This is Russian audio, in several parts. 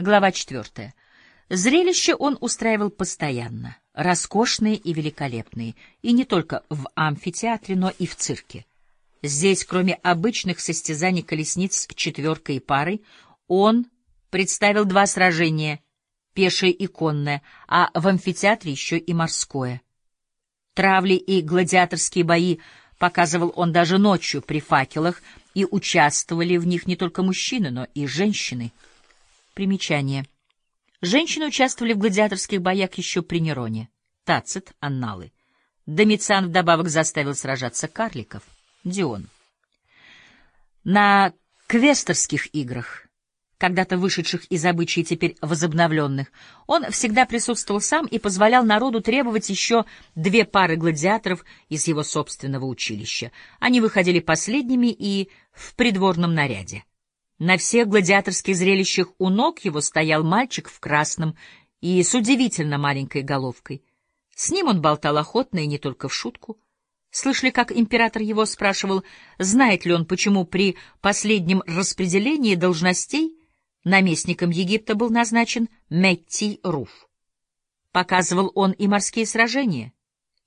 Глава четвертая. Зрелище он устраивал постоянно, роскошные и великолепные, и не только в амфитеатре, но и в цирке. Здесь, кроме обычных состязаний колесниц четверкой и парой, он представил два сражения, пешее и конное, а в амфитеатре еще и морское. Травли и гладиаторские бои показывал он даже ночью при факелах, и участвовали в них не только мужчины, но и женщины. Примечание. Женщины участвовали в гладиаторских боях еще при Нероне. Тацит, Анналы. Домициан вдобавок заставил сражаться карликов. Дион. На квесторских играх, когда-то вышедших из обычаи теперь возобновленных, он всегда присутствовал сам и позволял народу требовать еще две пары гладиаторов из его собственного училища. Они выходили последними и в придворном наряде. На всех гладиаторских зрелищах у ног его стоял мальчик в красном и с удивительно маленькой головкой. С ним он болтал охотно и не только в шутку — Слышали, как император его спрашивал, знает ли он, почему при последнем распределении должностей наместником Египта был назначен Метти Руф. Показывал он и морские сражения,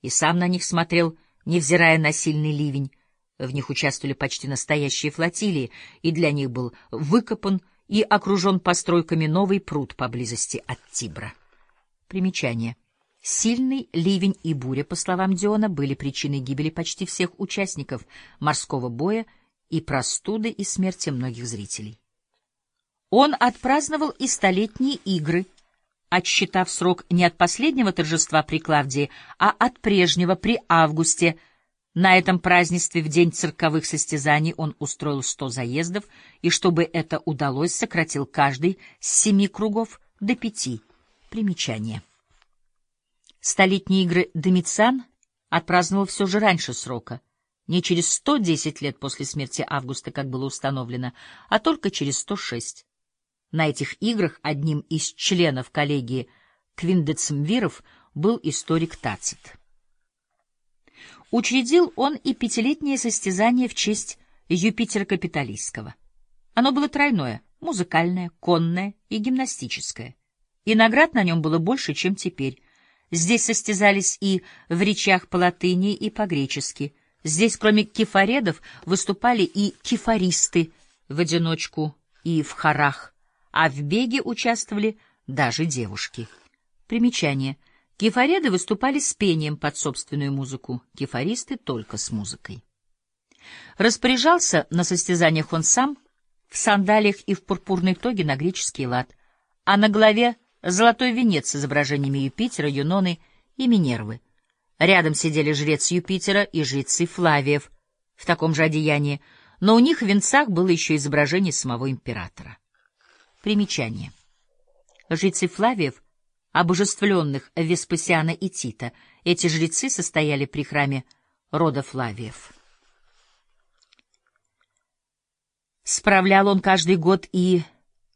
и сам на них смотрел, невзирая на сильный ливень. В них участвовали почти настоящие флотилии, и для них был выкопан и окружен постройками новый пруд поблизости от Тибра. Примечание. Сильный ливень и буря, по словам Диона, были причиной гибели почти всех участников морского боя и простуды и смерти многих зрителей. Он отпраздновал и столетние игры, отсчитав срок не от последнего торжества при Клавдии, а от прежнего при Августе. На этом празднестве в день цирковых состязаний он устроил сто заездов, и чтобы это удалось, сократил каждый с семи кругов до пяти. Примечание. Столетние игры Домициан отпраздновал все же раньше срока, не через 110 лет после смерти Августа, как было установлено, а только через 106. На этих играх одним из членов коллегии Квиндецмвиров был историк Тацит. Учредил он и пятилетнее состязание в честь Юпитера Капитолийского. Оно было тройное — музыкальное, конное и гимнастическое. И наград на нем было больше, чем теперь — Здесь состязались и в речах по латыни, и по-гречески. Здесь, кроме кефаредов, выступали и кефаристы в одиночку и в хорах, а в беге участвовали даже девушки. Примечание. Кефареды выступали с пением под собственную музыку, кефаристы — только с музыкой. Распоряжался на состязаниях он сам, в сандалиях и в пурпурной тоге на греческий лад, а на голове золотой венец с изображениями Юпитера, Юноны и Минервы. Рядом сидели жрец Юпитера и жрецы Флавиев в таком же одеянии, но у них в венцах было еще изображение самого императора. Примечание. Жрецы Флавиев, обожествленных Веспасиана и Тита, эти жрецы состояли при храме рода Флавиев. Справлял он каждый год и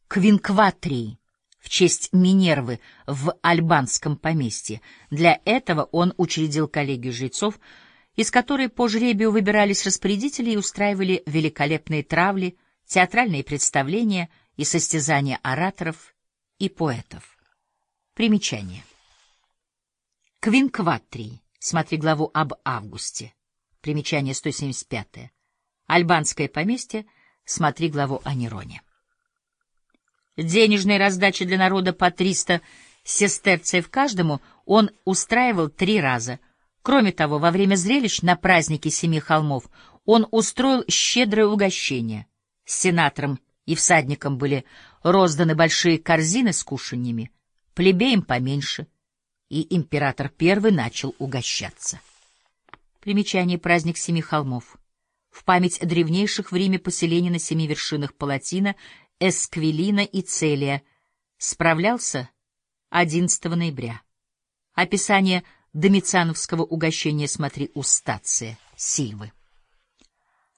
квинкватрии, в честь Минервы в Альбанском поместье. Для этого он учредил коллегию жрецов, из которой по жребию выбирались распорядители и устраивали великолепные травли, театральные представления и состязания ораторов и поэтов. Примечание. Квинкватрий. Смотри главу об августе. Примечание 175. Альбанское поместье. Смотри главу о Нероне денежной раздачи для народа по 300 сестерцев каждому он устраивал три раза. Кроме того, во время зрелищ на празднике Семи холмов он устроил щедрое угощение. С сенатором и всадникам были розданы большие корзины с кушаньями, плебеям поменьше, и император первый начал угощаться. Примечание «Праздник Семи холмов». В память древнейших в Риме поселений на семи вершинах Палатина Эсквилина и Целия. Справлялся 11 ноября. Описание домициановского угощения смотри у Стация, Сильвы.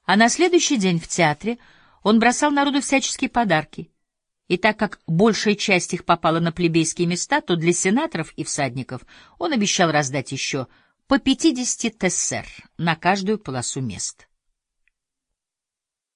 А на следующий день в театре он бросал народу всяческие подарки. И так как большая часть их попала на плебейские места, то для сенаторов и всадников он обещал раздать еще по 50 тессер на каждую полосу мест.